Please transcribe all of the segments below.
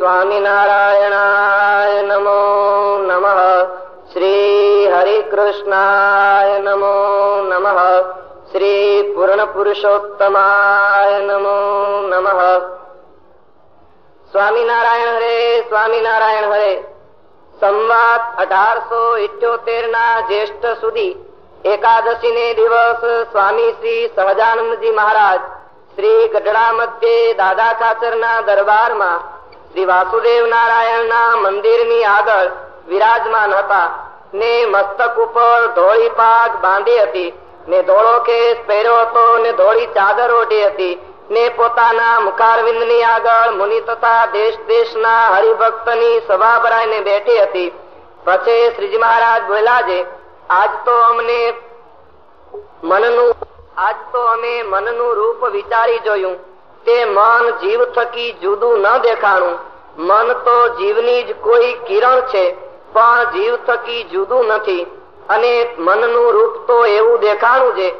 સ્વામિનારાયણાય નમો નમઃ શ્રી હરિકૃષ્ણાય નમો નમઃ શ્રી પૂર્ણ પુરુષોત્તમાય નમો નમઃ સ્વામિનારાયણ હરે સ્વામિનારાયણ હરે સંવાદ અઢારસો ઇઠ્યોતેર ના જ્યેષ્ઠ સુધી એકાદશી ને દિવસ સ્વામી શ્રી સહજાનંદજી મહારાજ શ્રી ગઢડા મધ્યે દાદા ખાચર ના દરબારમાં શ્રી વાસુદેવ નારાયણના મંદિરની આગળ વિરાજમાન હતા. ને મસ્તક ઉપર ધોળી પાગ બાંધી હતી. ને ધોળો કેસ પહેર્યો હતો ને ધોળી ચાદર ઓઢી હતી. ને પોતાના મુખારવિંદની આગળ મુનિ તથા દેશ દેશના હરિભક્તની સભા ભરાઈને બેઠી હતી. પછી શ્રીજી મહારાજ બોલ્યા આજ તો અમને મનનું, આજ તો અમે મનનું રૂપ વિચારી જોયું. તે મન જીવ થકી જુદું ન દેખાણું. મન તો જીવની જ કોઈ કિરણ છે, પણ જીવ થકી જુદું નથી. અને મનનું રૂપ તો એવું દેખાણું છે,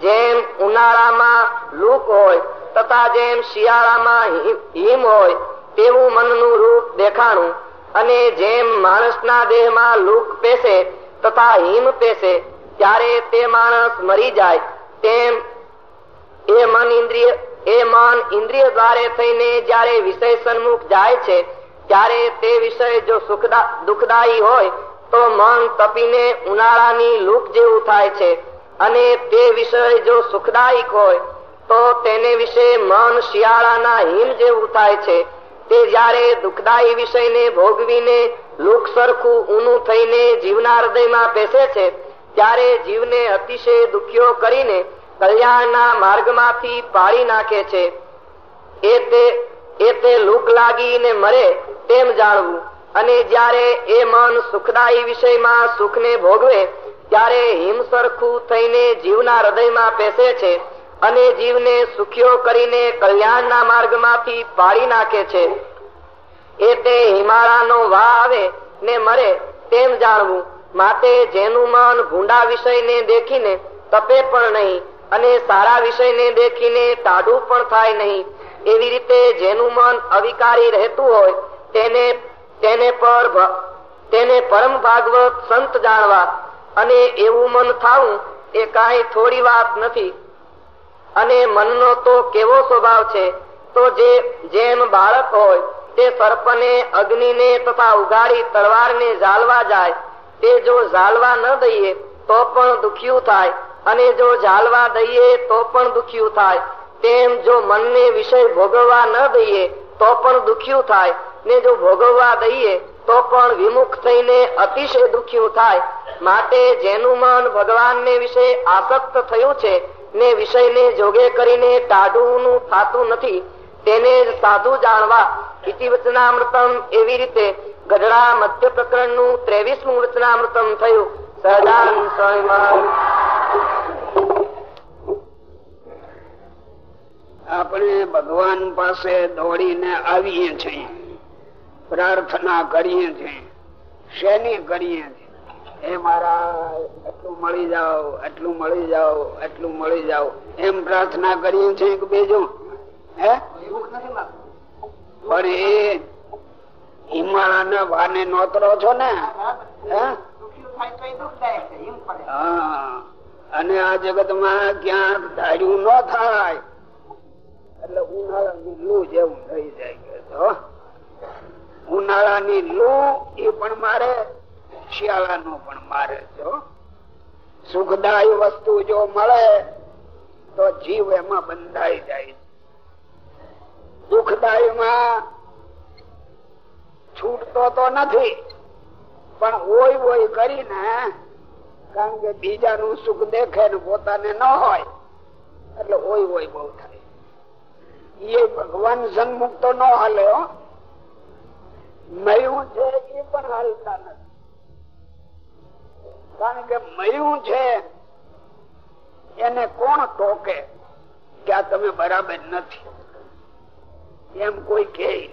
જેમ ઉનાળામાં લૂક હોય, તથા જેમ શિયાળામાં હિમ હોય, તેવું મનનું રૂપ દેખાણું. અને જેમ માણસના દેહમાં લૂક પેસે, તથા હિમ પેસે, ત્યારે તે માણસ મરી જાય, તેમ એ મન ઇન્દ્રિય એ મન ઇન્દ્રિય દ્વારે થઈને જ્યારે વિષય સન્મુખ જાય છે, ત્યારે તે વિષય જો દુઃખદાયી હોય, તો મન તપીને ઉનાળાની લૂક જેવું થાય છે. અને તે વિષય જો સુખદાયક હોય, તો તેને વિશે મન શિયાળાના હિમ જેવું થાય છે. તે જયારે દુઃખદાયી વિષયને ભોગવીને લુક સરખું ઊનું થઈને જીવના હૃદયમાં બેસે છે, ત્યારે જીવને અતિશય દુખ્યો કરીને કલ્યાણના માર્ગમાંથી પાડી નાખે છે. એ તે એ તે લૂક લાગીને મરે તેમ જાણવું. અને જ્યારે એ મન સુખદાયી વિષયમાં સુખને ભોગવે, ત્યારે હિમ સરખું થઈને જીવના હૃદયમાં પેસે છે અને જીવને સુખ્યો કરીને કલ્યાણના માર્ગમાંથી પાડી નાખે છે. એ તે હિમાળાનો વા આવે ને મરે તેમ જાણવું. માટે જેનું મન ભૂંડા વિષયને દેખીને તપે પણ નહીં. અને સારા વિષયને દેખીને ટાઢું પણ થાય નહીં. એવી રીતે જેનું મન અવિકારી રહેતું હોય, તેને તેને પર તેને પરમ ભાગવત સંત જાણવા અને એવું મન થાવું એ કાંઈ થોડી વાત નથી. અને મનનો તો કેવો સ્વભાવ છે? તો જે, જેમ બાળક હોય, તે સર્પને, અગ્નિને તથા ઉગાડી તલવારને ઝાલવા જાય. તે જો ઝાલવા ન દઈએ, તો પણ દુખ્યું થાય. અને જો ઝાલવા દઈએ તો પણ દુખ્યું થાય. તેમ જો મનને વિષય ભોગવવા ન દઈએ, તો પણ દુખ્યું થાય. ને જો ભોગવવા દઈએ, તો પણ વિમુખ થઈને અતિશય દુખ્યું થાય. માટે જેનું મન ભગવાનને વિશે આસક્ત થયું છે, ને વિષયને જોગે કરીને ટાઢું થતું નથી. તેને સાધુ જાણવા ઇતિ વચનામૃતમ એવી રીતે ગઢડા મધ્ય પ્રકરણનું ત્રેવીસમું વચનામૃતમ થયું. સહજાન આપણે ભગવાન પાસે દોડીને આવીએ છીએ, પ્રાર્થના કરીએ છીએ, શેની કરીએ છીએ? એ મારા એટલું મળી જાઓ, એટલું મળી જાઓ, એટલું મળી જાઓ. એમ પ્રાર્થના કરીએ છીએ કે બીજું. હે? પણ એ હિમાળાના વાને નોતરો છો ને? અને આ જગતમાં ક્યાંક ધાર્યું ન થાય એટલે ઉનાળાની લૂ જેવું થઈ જાય ઉનાળાની લૂ એ પણ મારે શિયાળાનું પણ મારે જો સુખદાય વસ્તુ જો મળે, તો જીવ એમાં બંધાઈ જાય. દુઃખદાયમાં છૂટતો તો નથી, પણ ઓય ઓય કરીને, કારણ કે બીજાનું સુખ દેખે ને પોતાને ન હોય, એટલે ઓય ઓય બહુ થાય. એ ભગવાન સન્મુખ તો ન હાલે મળ્યું છે એ પણ હાલતા નથી. કારણ કે મળ્યું છે એને કોણ ટોકે કે આ તમે બરાબર નથી? એમ કોઈ કે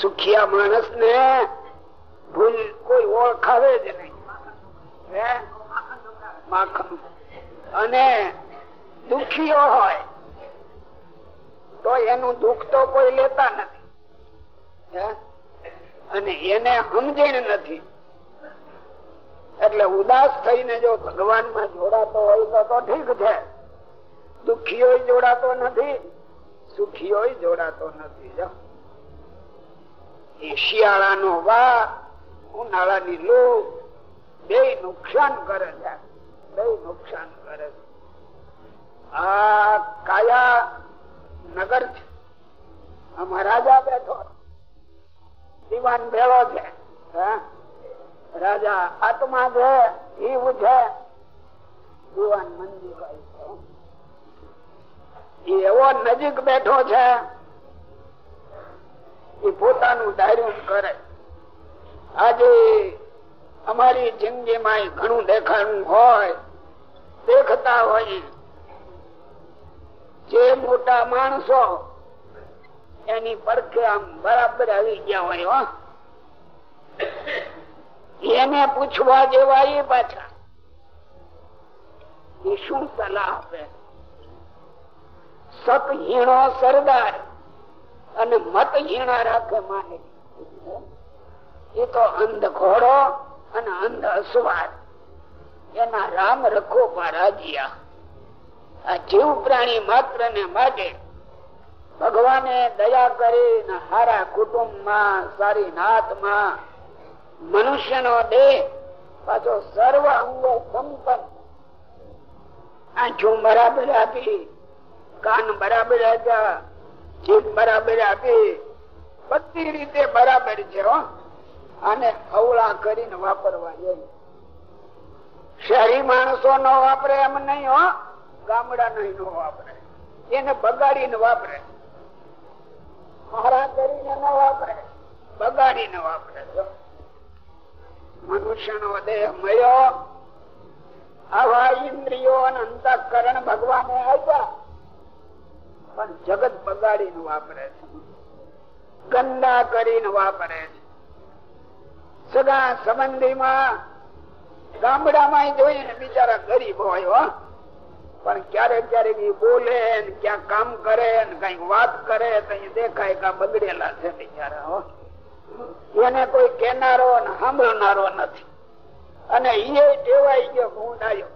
સુખિયા માણસ ને ભૂલ કોઈ ઓળખાવે જ નહીં. માખણ. અને દુખીઓ હોય તો એનું દુઃખ તો કોઈ લેતા નથી. અને એને સમજણ નથી. એટલે ઉદાસ થઈને જો ભગવાનમાં જોડાતો હોય તો ઠીક છે. દુખીઓ જોડાતો નથી સુખીઓ જોડાતો નથી, જો. એ શિયાળાનો વા, ઉનાળાની લૂ બે નુકસાન કરે છે બે નુકસાન કરે છે. આ કાયા નગર છે. આમાં રાજા બેઠો. દિવાન ભેળો છે રાજા આત્મા છે એ છે, ભગવાન મંજીભાઈ છે. એવો નજીક બેઠો છે, એ પોતાનું ધાર્યું કરે. આજે અમારી જિંદગીમાં ઘણું દેખાણું હોય, દેખતા હોય, જે મોટા માણસો એની પડખે આમ બરાબર આવી ગયા હોય એને પૂછવા જેવા એ પાછા. એ શું સલાહ આપે? સતહીણો સરદાર અને મતહીણા રાખે માને. એ તો અંધ ઘોડો અને અંધ અસવાર. એના રામ રખો રાજીયા. આ જીવ પ્રાણી માત્ર ને માટે ભગવાને દયા કરી હારા કુટુંબમાં સારી નાતમાં મનુષ્ય નો દેહ પાછો સર્વ અંગો સંપન્ન. આંખો બરાબર આપી, કાન બરાબર આપ્યા, જીભ બરાબર આપી, બધી રીતે બરાબર છે અને અવળા કરીને વાપરવા જોઈએ. શહેરી માણસો નો વાપરે એમ નહીં હો, ગામડા નહીં નો વાપરે. એને બગાડીને વાપરે. મારા કરીને ન વાપરે, બગાડીને વાપરે. મનુષ્ય નો દેહ મળ્યો. આવા ઇન્દ્રિયો અને અંતકરણ ભગવાને આપ્યા. પણ જગત બગાડીને વાપરે છે. ગંદા કરીને વાપરે છે. સગા સંબંધીમાં ગામડામાં જોઈને બિચારા ગરીબ હોય પણ ક્યારેક ક્યારેક એ બોલે ક્યાં કામ કરે કંઈક વાત કરે તો દેખાય કા બગડેલા છે બિચારા એને કોઈ કેનારો સાંભળનારો નથી. અને એ ટેવાઈ ગયો હું ડાયો.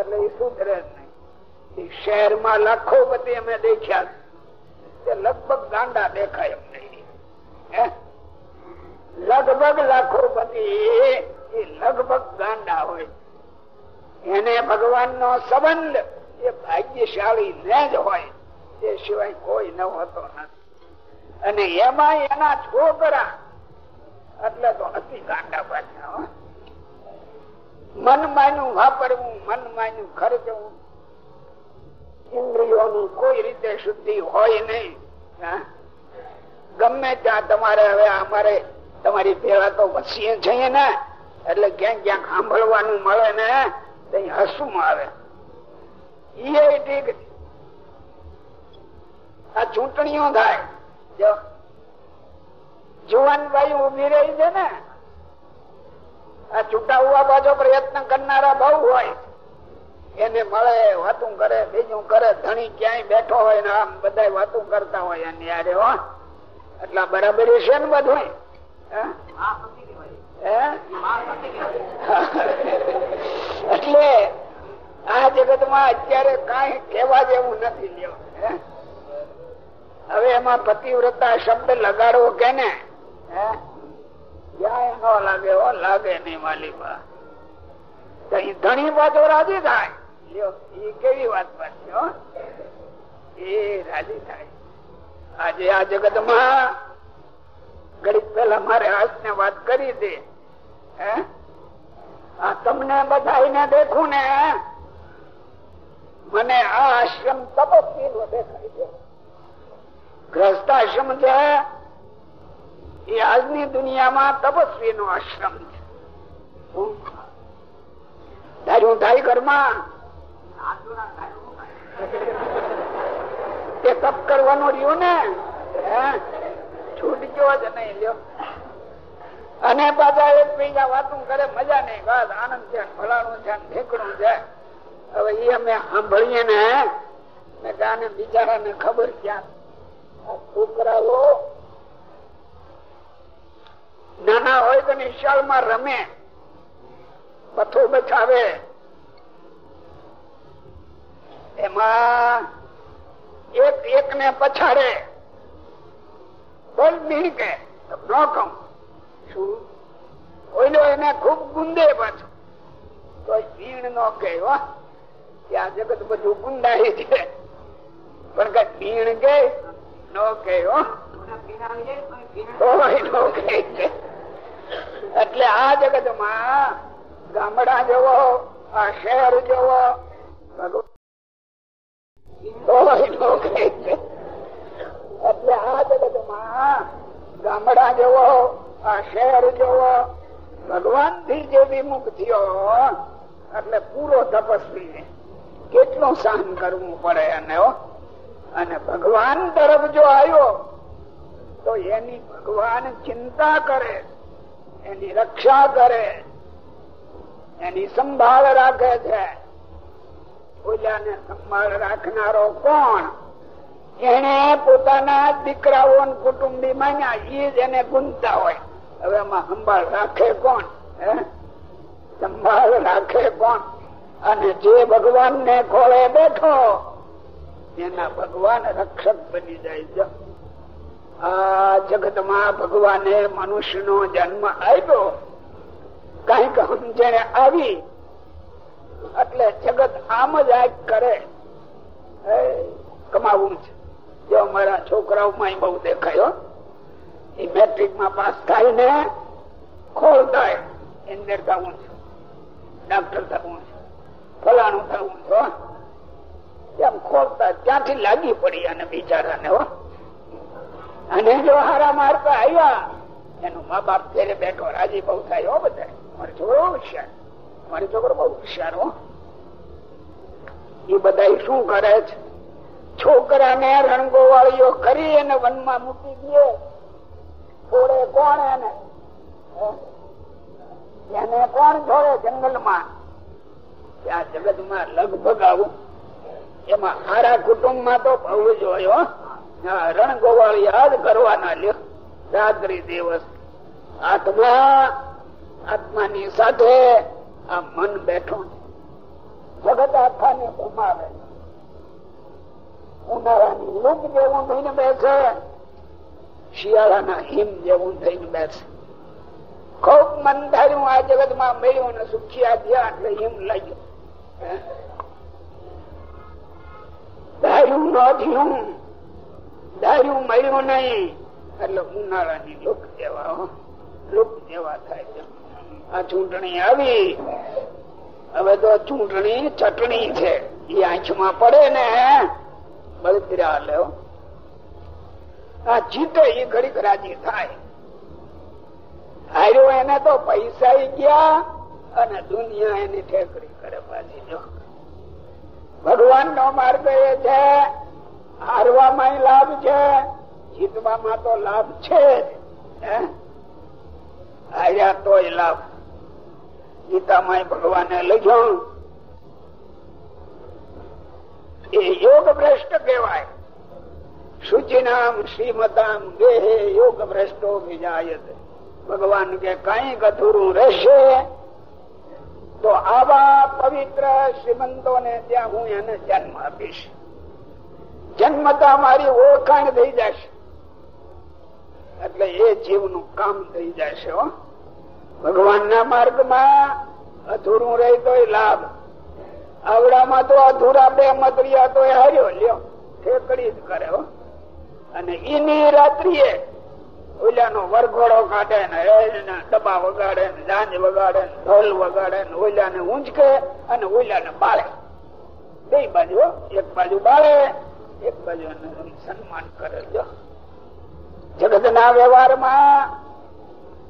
એટલે એ સુધરે નહીં. શહેરમાં લાખો બધી અમે દેખ્યા લગભગ ગાંડા દેખાય લગભગ લાખો બધી એ લગભગ ગાંડા હોય. એને ભગવાન નો સંબંધ એ ભાગ્યશાળી ને જ હોય. તે સિવાય કોઈ ન હોતો નથી. અને એમાં એના છોકરા. એટલે તો અતિ ગાંડા પાછા મન માન્યું વાપરવું, મન માન્યું ખર્ચવું ઇન્દ્રિયોની કોઈ રીતે શુદ્ધિ હોય નહીં. ગમે ત્યાં તમારે હવે અમારે તમારી ભેળા તો વસીએ છીએ ને, એટલે ક્યાંક ક્યાંક સાંભળવાનું મળે ને ત્યાં હસવું આવે. એ ઠીક. આ ચૂંટણીઓ થાય. જુવાન ભાઈ ઊભી રહી છે ને, આ છૂટાવવા બાજુ પ્રયત્ન કરનારા બહુ હોય. એને મળે, વાતું કરે, બીજું કરે, ધણી ક્યાંય બેઠો હોય ને આમ બધા વાતું કરતા હોય એની યારે, હો. એટલા બરાબર છે ને બધું એટલે આ જગતમાં અત્યારે કઈ કેવા જેવું નથી લ્યો હવે એમાં પતિવ્રતા શબ્દ લગાડવો કે ને? લાગે લાગે નહીં માલિકા ધણી પાછો રાજી થાય. એ કેવી વાત પાછી એ રાજી થાય. આજે આ જગતમાં ઘડીક પેલા મારે હાથ ને વાત કરી દે. આ તમને બધા દેખું ને મને આ આશ્રમ તપસ્વી દેખાય. ગ્રસ્તાશ્રમ છે. એ આજની દુનિયામાં તપસ્વી નો આશ્રમ છે. ધાર્યું થાય ઘરમાં. તે તપ કરવાનું રહ્યું ને. છૂટજો જ નહીં લ્યો. અને પાછા એક પૈસા વાતું કરે, મજા નહીં બસ આનંદ છે, ફલાણું છે ઠેકણું છે. હવે એ અમે સાંભળીએ ને ગાને બિચારા ને ખબર ક્યાં નાના હોય તો નિશાળમાં રમે. પથો બચાવે. એમાં એક એક ને પછાડે. બોલ બીણકે ન કહું શું? ઓઈલો એને ખૂબ ગુંદે પાછું. તો ભીણ નો કે ત્યાં જગત બધું ગુંદાય છે. પણ કઈ ભીણ કે કે એટલે આ જગતમાં ગામડા જવો, આ શહેર જવો એટલે આ જગતમાં ગામડા જવો, આ શહેર જવો ભગવાનથી જે વિમુખ થયો, એટલે પૂરો તપસ્વી કેટલું સહન કરવું પડે અને અને ભગવાન તરફ જો આવ્યો તો એની ભગવાન ચિંતા કરે, એની રક્ષા કરે, એની સંભાળ રાખે છે. પૂજાને સંભાળ રાખનારો કોણ? એને પોતાના દીકરાઓ કુટુંબી માન્યા એ જ એને ગુંતા હોય. હવે એમાં સંભાળ રાખે કોણ? સંભાળ રાખે કોણ? અને જે ભગવાન ને ખોળે બેઠો એના ભગવાન રક્ષક બની જાય છે. આ જગતમાં ભગવાને મનુષ્ય નો જન્મ આપ્યો. કંઈક સમજણે આવી. એટલે જગત આમ જ આ કરે. કમાવું છે. જો મારા છોકરાઓ માં બહુ દેખાયો એ મેટ્રિકમાં પાસ થાય ને ખોલ થાય એન્જિનિયર થવું છું. ડાક્ટર થવું છે. ફલાણું થવું છે એમ ખોલતા? ત્યાંથી લાગી પડી અને બિચારાને, હો? અને જો હારા મારતા આવ્યા, એનું મા બાપ ફેરે બેઠો, રાજી બહુ થાય બધા મારો છોકરો હોશિયાર. મારો છોકરો બહુ હોશિયાર, હો. એ બધા શું કરે છે? છોકરાને રણગો વાળીઓ કરી અને વનમાં મૂકી દે. છોડે કોણ એને? એને કોણ છોડે જંગલમાં? આ જગતમાં લગભગ આવું એમાં હારા કુટુંબમાં તો બહુ જોયો રણ યાદ કરવાના લ્યો. રાત્રિ દિવસ આત્મા, આત્માની સાથે આ મન બેઠો જગત આત્માને ગુમાવે. ઉનાળાની લૂપ જેવું થઈને બેસે. શિયાળાના હિમ જેવું થઈને બેસે. ખૂબ મન ધાર્યું, આ જગતમાં મળ્યું ને આ થયા એટલે હિમ લાગ્યો. ધાર્યું રોધ્યું દારૂ મળ્યું નહીં. એટલે ઉનાળાની લુક જેવા લુક જેવા થાય આ ચૂંટણી આવી. હવે તો ચૂંટણી ચટણી છે. એ આંખમાં પડે ને, બળતરા લે આ જીતે એ ઘડીક રાજી થાય. હાર્યો એને તો પૈસા ગયા અને દુનિયા એની ઠેકડી કરે પાછી, જો. ભગવાન નો માર્ગ એ છે હારવામાં લાભ છે જીતવામાં તો લાભ છે હાર્યા તો લાભ. ગીતામાં ભગવાને લખ્યું, એ યોગ ભ્રષ્ટ કહેવાય. શુચિનામ શ્રીમતામ દેહે યોગ ભ્રષ્ટો વિજાયત ભગવાન કે કંઈક અધૂરું રહેશે તો આવા પવિત્ર શ્રીમંતો ને ત્યાં હું એને જન્મ આપીશ. જન્મતા મારી ઓળખાણ થઈ જશે. એટલે એ જીવનું કામ થઈ જશે ભગવાનના માર્ગમાં અધૂરું રહી તો લાભ. આવડામાં તો અધૂરા બે મતરિયા તો હાર્યો, લ્યો. ઠેકડી જ કરે અને એની રાત્રિએ ઓલાનો વરઘોડો કાઢે ને ડબ્બા વગાડે ને જાંજ વગાડે ને ઢોલ વગાડે ને ઓલિયાને ઊંચકે અને ઓલિયાને બાળે. બે બાજુ એક બાજુ બાળે, એક બાજુ સન્માન કરે. જો. જગત ના વ્યવહારમાં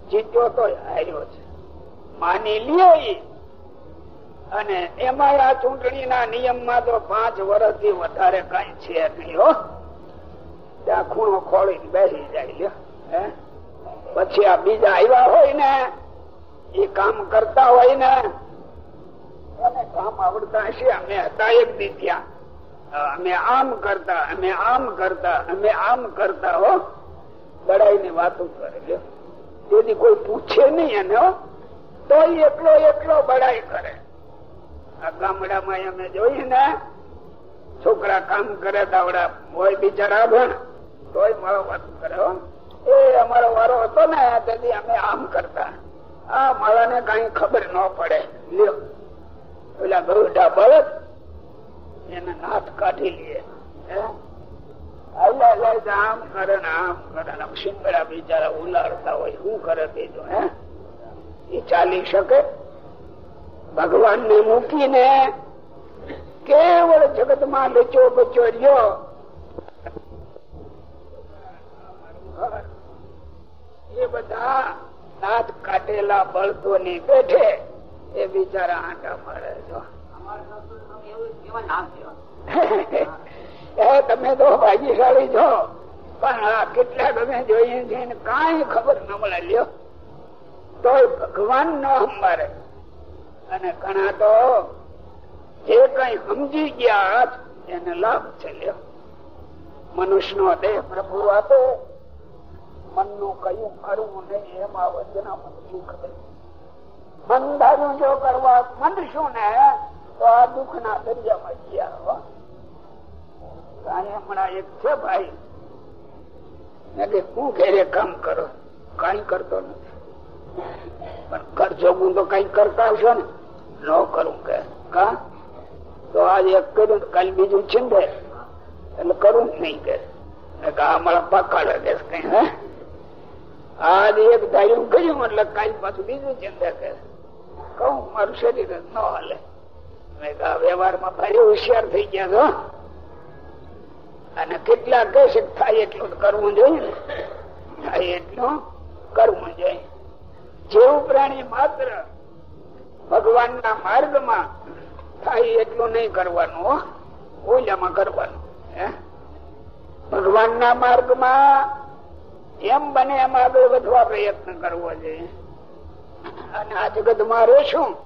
જીત્યો તો હાર્યો છે. માની લે અને એમાં આ નિયમમાં તો પાંચ વર્ષથી વધારે કઈ છે નહીં હો. ત્યાં ખૂણો ખોળી બેસી જાય લ્યો. પછી આ બીજા આવ્યા હોય ને એ કામ કરતા હોય ને કામ આવડતા હશે, અમે હતા એક દી અમે આમ કરતા, અમે આમ કરતા, અમે આમ કરતા, હો. બડાઈ ની વાતો કરે તેથી કોઈ પૂછે નહીં એને તો એકલો એકલો બડાઈ કરે. આ ગામડામાં અમે જોઈએ ને છોકરા કામ કરે તાવડા હોય બિચારા ભણ તોય મારો વાત કરે એ અમારો વારો હતો ને તેથી અમે આમ કરતા. આ માળાને કઈ ખબર ન પડે. લ્યો. પેલા ગરુડા બળદ એને નાથ કાઢી લે. આમ કરે ને આમ કરે ને સિંગડા બિચારા ઉલાડતા હોય, શું કરે બીજું હે? એ ચાલી શકે? ભગવાન ને મૂકીને કેવળ જગતમાં લચો બચો રહ્યો. એ બધા દાંત કાટેલા બળદો ની બેઠે એ બિચારા આંટા મળે છો. તમે તો ભાગ્યશાળી છો. પણ આ કેટલા તમે જોઈએ છે કઈ ખબર ન મળે, લ્યો. તો ભગવાન ન સંભાળે. અને ઘણા તો જે કઈ સમજી ગયા, એને લાભ છે, લ્યો. મનુષ્ય નો દેહ પ્રભુ આપે. મનનું કયું કરવું નહીં એમાં વચના સુખ મંદાનું જો કરવા મંદશું ને, તો આ દુઃખ ના દરિયામાં ગયા હમણાં એક છે ભાઈ. હું ઘેરે કામ કરો? કઈ કરતો નથી. પણ કરજો હું તો કઈ કરતા હશો ને? ન કરું કે. કા તો આજ એક કર્યું કાલ બીજું છીંદે. એટલે કરું નહીં કે. મારા પાકા લાગે કઈ, હે? આજ એક ધાર્યું કર્યું એટલે કાલ પાછું બીજું ચિંતા કરે. કઉ મારું શરીર ન હાલે. વ્યવહારમાં ભારે હોશિયાર થઈ ગયા છો. અને કેટલા કહેશે થાય એટલું કરવું જોઈએ થાય એટલું કરવું જોઈએ. જેવું પ્રાણી માત્ર ભગવાનના માર્ગમાં થાય એટલું નહીં કરવાનું ઓલામાં કરવાનું ભગવાનના માર્ગમાં એમ બને એમ આગળ વધવા પ્રયત્ન કરવો જોઈએ અને આ જગતમાં રહેશું.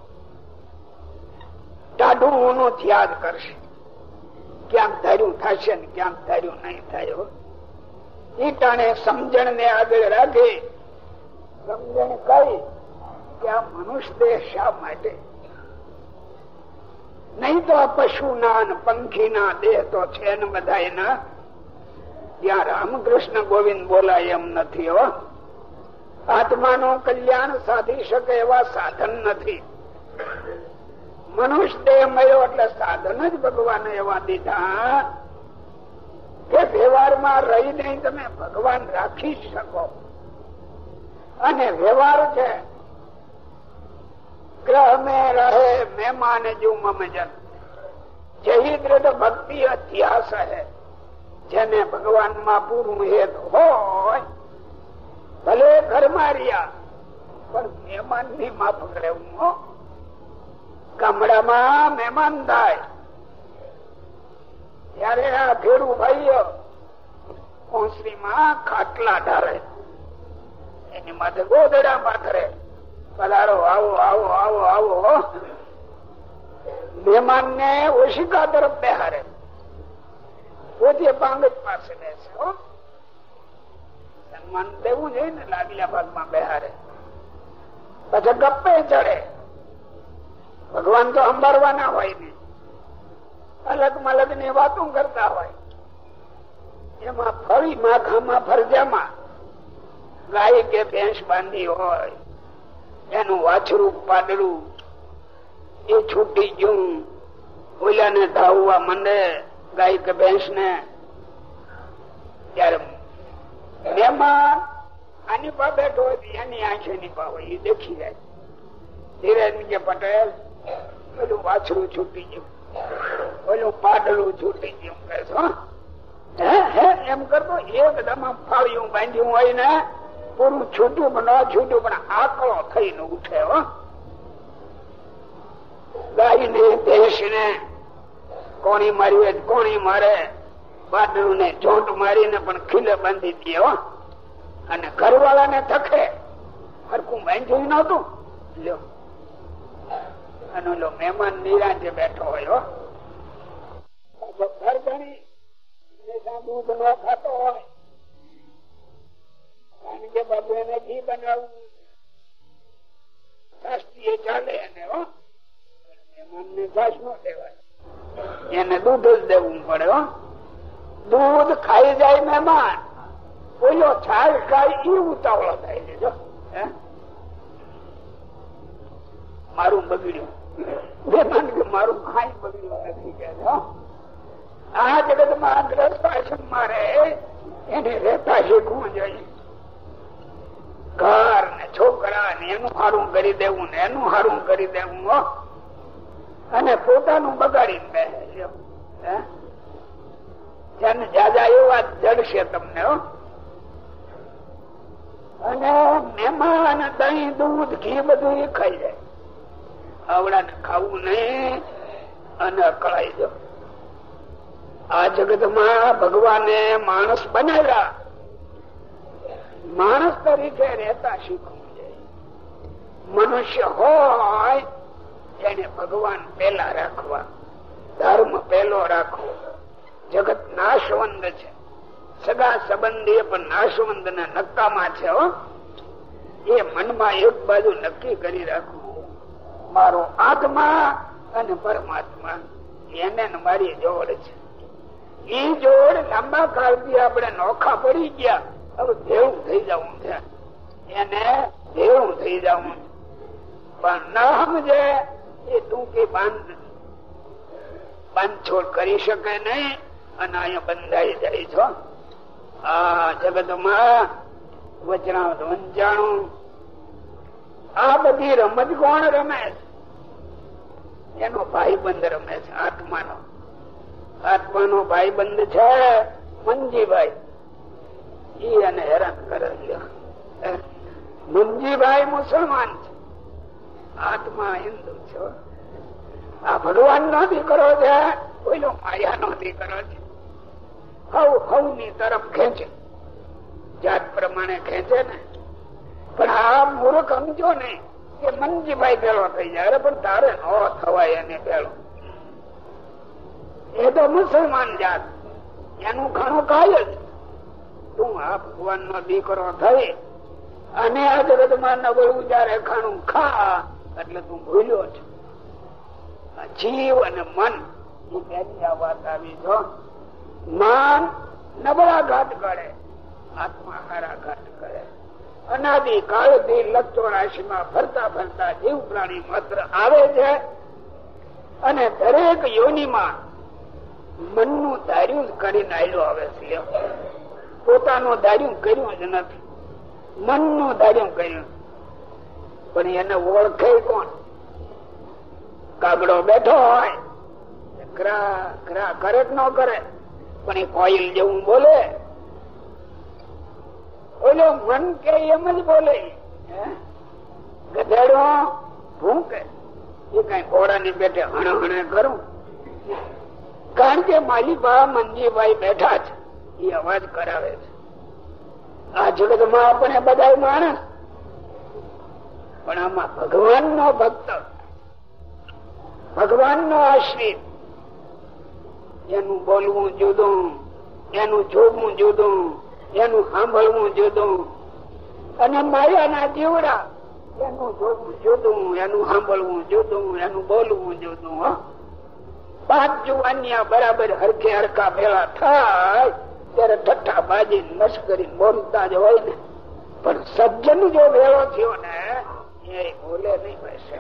ટાઢું નો ત્યાગ કરશે. ક્યાંક ધાર્યું થશે ને ક્યાંક ધાર્યું નહીં થયો એ ટાણે સમજણ ને આગળ રાખે. સમજણ કઈ કે આ મનુષ્ય દેહ શા માટે? નહીં તો આ પશુ ના પંખી ના દેહ તો છે ને બધા એના ત્યાં રામકૃષ્ણ ગોવિંદ બોલાય એમ નથી હો. આત્માનું કલ્યાણ સાધી શકે એવા સાધન નથી. મનુષ્ય દેહ મળ્યો એટલે સાધન જ ભગવાન એવા દીધા. કે વ્યવહારમાં રહી નહીં તમે ભગવાન રાખી શકો. અને વ્યવહાર છે. ગ્રહ મે રહે, મહેમાન જુ મમજન. જહી દ્રઢ ભક્તિ અધ્યાસ હે. જેને ભગવાનમાં પૂરું હેત હોય, ભલે ઘરમાં રહ્યા પણ મહેમાનની માફક રહેવું ગામડામાં મહેમાન થાય. ત્યારે આ ખેડૂ ભાઈઓ કોસરીમાં ખાટલા ઢારે. એની માથે ગોદડા પાથરે. પધારો, આવો આવો આવો આવો મહેમાન ને ઓશિકા તરફ બેહારે. પોતે પાંગજ પાસે બેસે સન્માન દેવું જોઈએ ને લાગલા ભાગમાં બેહારે પછી ગપ્પે ચડે. ભગવાન તો અંબારવાના હોય ને. અલગ મલગની વાતો કરતા હોય. એમાં ફરી માઘામાં ફરજામાં ગાય કે ભેંસ બાંધી હોય, એનું વાછરું પાડરું એ છૂટી ગયું ઓલા ને ધાવવા મંડે. ગાય કે ભેંસ ને ત્યારે મહેમાન આની પા બેઠો હોય એની આંખે ની પા હોય, એ દેખી જાય. ધીરજ પટેલ, પેલું વાછરું છૂટી ગયું. પેલું પાડલું છૂટી ગયું કે એમ કરતો એકદમ ફાળ્યું બાંધ્યું હોય ને, પૂરું છૂટ્યું પણ ન છૂટ્યું પણ આકળો થઈને ઉઠે, હો. ગાય ને દેશ ને કોણી મારી હોય કોણી મારે. વાદળું ને ચોટ મારીને પણ ખીલે બાંધી દે અને ઘરવાળા ને થખે હરકું બાંધ્યું નતું લ્યો. અને મહેમાન નિરાંતે બેઠો હોય ઘર ગણી દૂધ નો ખાતો હોય. કારણ કે બાબુ એને ઘી બનાવવું શાસ્ત્રીએ ચાલે અને હો. મહેમાન ને ઘાસ નો દેવાય એને દૂધ જ દેવું પડે દૂધ ખાઈ જાય મહેમાન. ઓલો છાલ ખાય એ ઉતાવળો થાય છે, જો. મારું બગડ્યું. મહેમાન કે મારું ખાઈ બગડ્યું નથી કે આ જગતમાં ગ્રસ્ત મારે, એને રહેતા શીખવું જોઈએ. ઘર ને છોકરા ને એનું હારું કરી દેવું ને એનું હારું કરી દેવું અને પોતાનું બગાડી બે જેને જાજા એવા જડશે તમને અને મહેમાન, દહીં, દૂધ, ઘી બધું એ ખાઈ જાય આવડા ને ખાવું નહીં અને અકળાઈ જાવ આ જગતમાં ભગવાને માણસ બનાવ્યા. માણસ તરીકે રહેતા શીખવું જોઈએ. મનુષ્ય હોય એને ભગવાન પેલા રાખવા. ધર્મ પેલો રાખવો. જગત નાશવંદ છે. સગા સંબંધી પણ નાશવંદ ના નક્કામાં છે એ મનમાં એક બાજુ નક્કી કરી રાખવું. મારો આત્મા અને પરમાત્મા એને મારી જોડ છે. એ જોડ લાંબા કાળથી આપણે નોખા પડી ગયા. હવે દેવું થઈ જવું છે. એને દેવું થઈ જવું પણ ના સમજે એ કે બાંધ. બાંધછોડ કરી શકે નહીં અને અહીંયા બંધાઈ જાય છો. આ જગતમાં વચનાવત વંચાણું. આ બધી રમત કોણ રમે છે? એનો ભાઈબંધ રમે છે, આત્માનો. આત્માનો ભાઈબંધ છે મનજીભાઈ. ઈ અને હેરાન કરે મનજીભાઈ મુસલમાન છે. આત્મા હિન્દુ છો. આ ભગવાન નો દીકરો છે. ઓલો માયા નો દીકરો છે. હવ હવની તરફ ખેંચે. જાત પ્રમાણે ખેંચે ને. પણ આ મૂર્ખ સમજો ને કે મનજીભાઈ પેલો થઈ જાય. પણ તારે ન થવાય એને પેલો એ તો મુસલમાન જાત. એનું ઘણું કાય જ. તું આ ભગવાન નો દીકરો થઈ અને આ જગતમાં નબળું જયારે ખાણું ખા એટલે તું ભૂલ્યો છો જીવ અને મન એ પહેલી આ વાત આવી જો. માન નબળા ઘાટ કરે આત્મા હારા ઘાટ કરે. અનાદિ કાળથી લક્ષો રાશિમાં ફરતા ફરતા જીવ પ્રાણી માત્ર આવે છે અને દરેક યોનિમાં મનનું ધાર્યું કરીને આવ્યો આવે છે. પોતાનું ધાર્યું કર્યું જ નથી. મનનું ધાર્યું કર્યું. પણ એને ઓળખે કોણ? કાગડો બેઠો હોય. કરે ન કરે? પણ એ કોઈલ જેવું બોલે. ઓલો મન કે એમ જ બોલે. ગધેડો, ભૂકે. એ કઈ ઘોડા ની બેઠે હણ હણે કરું. કારણ કે માલિબા મનજીભાઈ બેઠા છે. એ અવાજ કરાવે છે. આ જગતમાં આપણે બધા માણસ પણ આમાં ભગવાન નો ભક્ત ભગવાન નો આશ્રિત એનું બોલવું જુદું, એનું જોવું જુદું, એનું સાંભળવું જુદું. અને માયાના જીવડા એનું જોવું જુદું, એનું સાંભળવું જુદું, એનું બોલવું જુદું પાંચ જુવાનિયા બરાબર હરખે હરખા ભેળા થાય, ત્યારે ઠઠ્ઠા બાજી મસ્કરી બોલતા જ હોય ને. પણ સજ્જન જો ભેળો થયો ને બેસે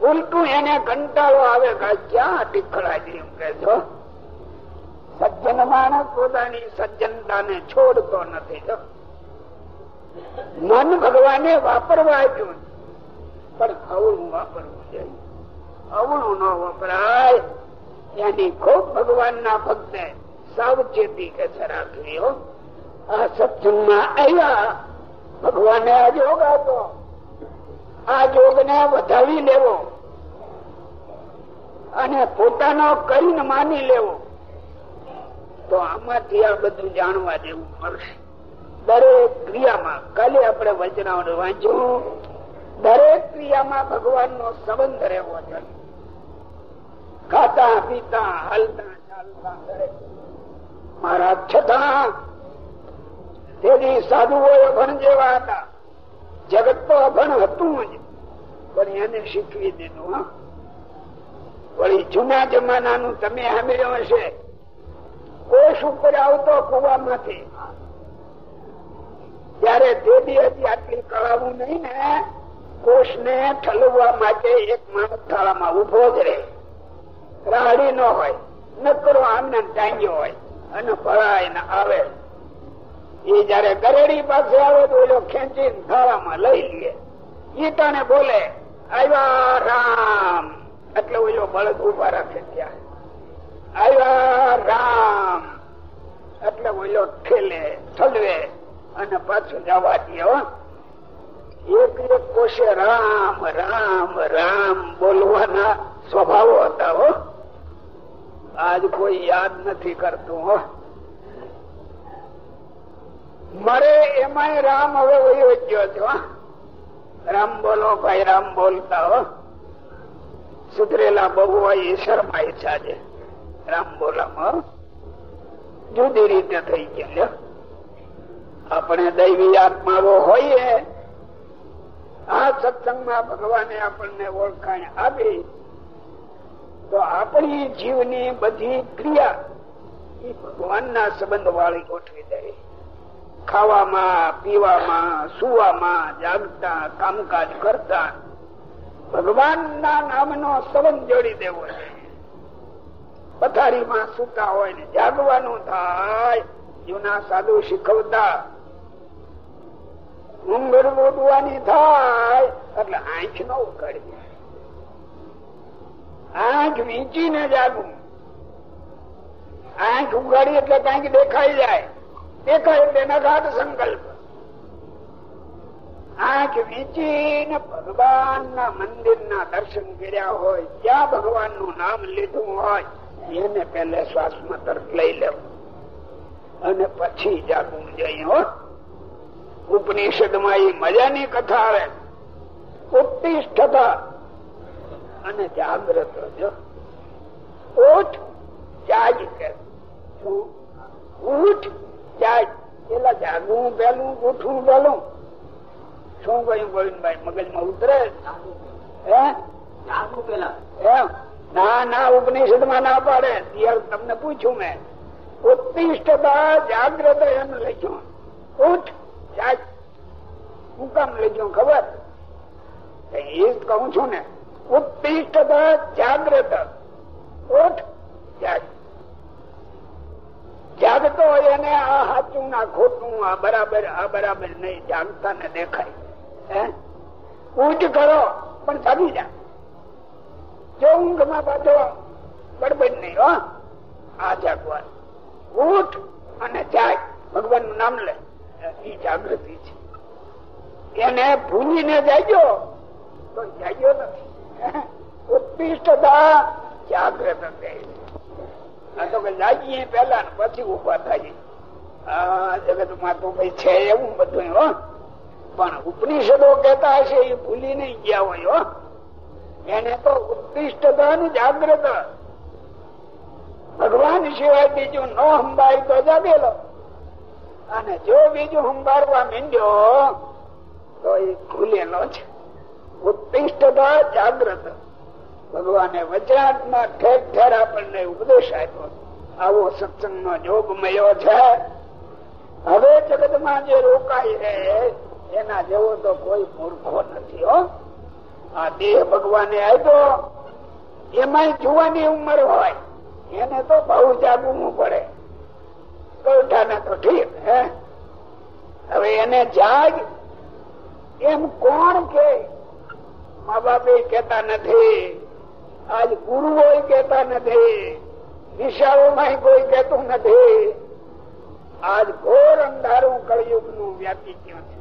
ઉલટું એને કંટાળો આવે ક્યાં ટીખળા જેમ કે છો સજ્જન માણસ પોતાની સજ્જનતા ને છોડતો નથી જો મન ભગવાને વાપરવા આપ્યું પણ અવળું વાપરવું જોઈએ અવળું ન વપરાય. એની ખૂબ ભગવાન ના ભક્તે સાવચેતી કે છે, રાખવી આ સત્સંગમાં આવ્યા ભગવાને આજે આપો આ યોગ વધાવી લેવો અને પોતાનો કરીને માની લેવો. તો આમાંથી આ બધું જાણવા દેવું પડશે દરેક ક્રિયામાં, કાલે આપણે વચનાવડ વાંચ્યું દરેક ક્રિયામાં ભગવાન નો સંબંધ રહેવો જોઈએ. ખાતા, પીતા, હાલતા, ચાલતા મહારાજ છતાં તેથી સાધુઓ અભણ જેવા હતા. જગત તો અભણ હતું જ. પણ એને શીખવી દીધું વળી જૂના જમાનાનું તમે સાંભળ્યો હશે, કોષ ઉપર આવતો કુવામાંથી. જયારે દેદી હતી આટલી કળાવું નહીં ને કોષ ને ઠલવવા માટે એક માણસ થાળામાં ઊભો જ રહે. રાહડી ન હોય, નકરો આમને ટાંગ્યો હોય, અને ભરાય ને આવે. એ જયારે ગરેડી પાસે આવે તો ઓલો ખેંચી થાળામાં લઈ લે. ઈટાને બોલે, આવ્યા રામ. એટલે ઓલો બળદ ઊભા રાખે ત્યાં. આવ્યા રામ. એટલે ઓલો ઠેલે, ઠલવે અને પાછું જવા દે એક એક કોશે રામ રામ રામ બોલવાના સ્વભાવો હતા, હો. આજ કોઈ યાદ નથી કરતું, હો. મરે એમાંય રામ હવે વહી ગયો છો રામ બોલો ભાઈ, રામ બોલતા, હો. સુધરેલા બહુ હોય એ શરમાય છે આજે. રામ બોલામાં જુદી રીતે થઈ ગયા આપણે દૈવી આત્માઓ હોઈએ, આ સત્સંગમાં ભગવાને આપણને ઓળખાણ આપી, તો આપણી જીવની બધી ક્રિયા એ ભગવાનના સંબંધ વાળી ગોઠવી દે. ખાવામાં, પીવામાં, સુવામાં જાગતા, કામકાજ કરતા ભગવાન ના નામ નો સવન જોડી દેવો છે. પથારીમાં સુતા હોય ને જાગવાનું થાય, જૂના સાધુ શીખવતા ઊંઘર લોટવાની થાય, એટલે આંખ નો ઉકાળી આંખ વીંચીને જાગવું. આંખ ઉગાડી એટલે કંઈક દેખાઈ જાય. દેખાય એના નગાટ સંકલ્પ. આંખ વીંચીને ભગવાન ના મંદિર ના દર્શન કર્યા હોય, જ્યાં ભગવાનનું નામ લીધું હોય, એને પેલે શ્વાસમાં તરફ લઈ લેવું. અને પછી જાગવું જઈ હો. ઉપનિષદમાં એ મજાની કથા આવે. ઉત્તિષ્ઠતા. અને જાગ્રત જો ઉઠ, જાગ કે ઉઠ. જાગ પેલા જાગવું પેલું ઉઠવું પેલું શું કહ્યું ગોવિંદભાઈ? મગજમાં ઉતરે? ના ના ઉપનિષદમાં ના પાડે. તમને પૂછ્યું મેં. ઉત્તિષ્ઠતા જાગ્રત એમ લખ્યું. ઉઠ જાગ હું કામ લખ્યું ખબર? એ જ કહું છું ને. ઉત્તિષ્ઠતા જાગ્રત. ઉઠ જાગ જાગતો હોય એને આ સાચું આ ખોટું, આ બરાબર આ બરાબર નહીં, જાગતા ને દેખાય. હે? કરો, પણ જાગી જા. જો ઊંઘમાં પાછો બડબડ નહીં આ જાગવા. ઉઠ અને જાગ. ભગવાનનું નામ લે. એ જાગૃતિ છે. એને ભૂલીને જાગ્યો, તો જાગ્યો નથી. ઉત્તિષ્ઠતા જાગ્રત આ જાગીએ પેલા પછી ઊભા થાય. જગતમાં તો ભાઈ છે એવું બધું પણ ઉપનિષદો કેતા હશે એ ભૂલી નહીં ગયા હોય એને તો ઉત્તિષ્ઠતા નું જાગ્રત ભગવાન સિવાય બીજું ન સંભાળ તો જાગેલો અને જો બીજું હંભારવા મીંડ્યો, તો એ ભૂલેલો છે ઉત્તિષ્ઠતા જાગ્રત ભગવાને વજરાતમાં ઠેર ઠેર આપણને ઉપદેશ આપ્યો. આવો સત્સંગ નો જોગ મળ્યો છે. હવે જગતમાં જે રોકાય છે એના જેવો તો કોઈ મૂર્ખો નથી, હો. આ દેહ ભગવાને આપ્યો. એમાં જોવાની ઉંમર હોય, એને તો બહુ જાગવું પડે. કૌઠાને તો ઠીક, હે. હવે એને જાગ, એમ કોણ કે? મા બાપ કેતા નથી આજ ગુરુઓ કેતા નથી. દિશાઓમાં કોઈ કેતું નથી. આજ ઘોર અંધારું કળયુગનું વ્યાપી ગયું છે.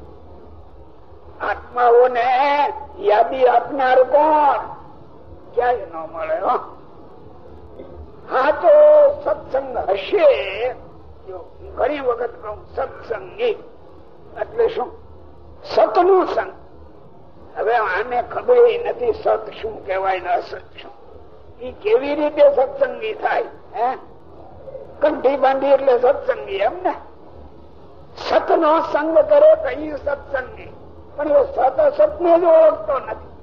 આત્માઓને યાદી આપનાર કોણ? ક્યાંય ન મળે, હા. તો સત્સંગ હશે. ઘણી વખત કહું, સત્સંગી. એટલે શું? સતનું સંગ હવે આને ખબર નથી સત શું કેવાય ને અસત શું. એ કેવી રીતે સત્સંગી થાય, હે? કંઠી બાંધી એટલે સત્સંગી એમ ને? સત નો સંગ કરે તો એ સત્સંગી. પણ એ સત અસત ને જ ઓળખતો નથી.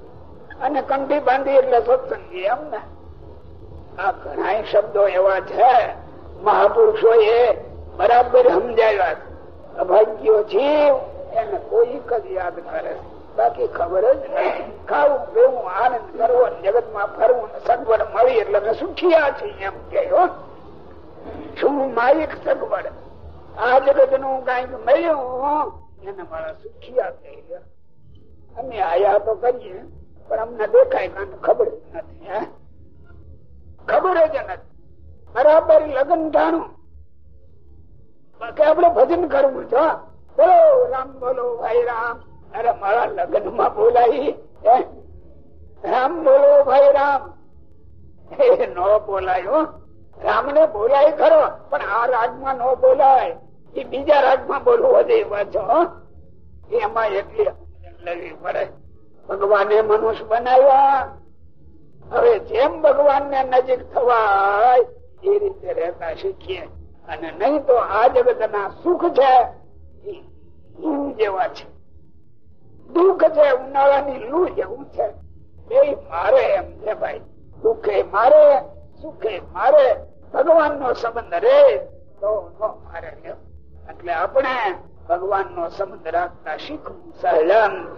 અને કંઠી બાંધી એટલે સત્સંગી એમ ને? આ ઘણા શબ્દો એવા છે મહાપુરુષો એ બરાબર સમજાવ્યા અભાગ્યો જીવ એને કોઈ જ યાદ કરે બાકી ખબર જ ખાવું પીવું આનંદ કરવો જગતમાં ફરવું, સગવડ મળી એટલે અમે સુખિયા છીએ એમ કે શું માલિક સગવડ? આ જગતનું કંઈક મળ્યું? એને મારા સુખિયા કહી અમે આયા તો કરીએ પણ અમને દેખાય કારણ ખબર જ નથી ખબર જ નથી. બરાબર લગ્ન ઠાણું બાકી આપડે ભજન કરવું છો બોલો, રામ બોલો, ભાઈ રામ. અરે મારા લગ્નમાં બોલાય રામ બોલો ભાઈ, રામ. એ ન બોલાય રામ ને બોલાય ખરો, પણ આ રાગમાં ન બોલાય. એ બીજા રાગમાં બોલવું વધે છો એમાં એટલી લેવી પડે. ભગવાને મનુષ્ય બનાવ્યા. હવે જેમ ભગવાન ને નજીક થવાય, એ રીતે રહેતા શીખીએ. અને નહીં તો આ જગત ના સુખ છે જેવા છે. દુઃખ છે ઉનાળાની લૂ જેવું છે. બે મારે એમ છે ભાઈ. દુઃખે મારે, સુખે મારે ભગવાન નો સંબંધ રે તો મારે એટલે આપણે ભગવાન નો સંબંધ રાખતા શીખવું. સહેલમ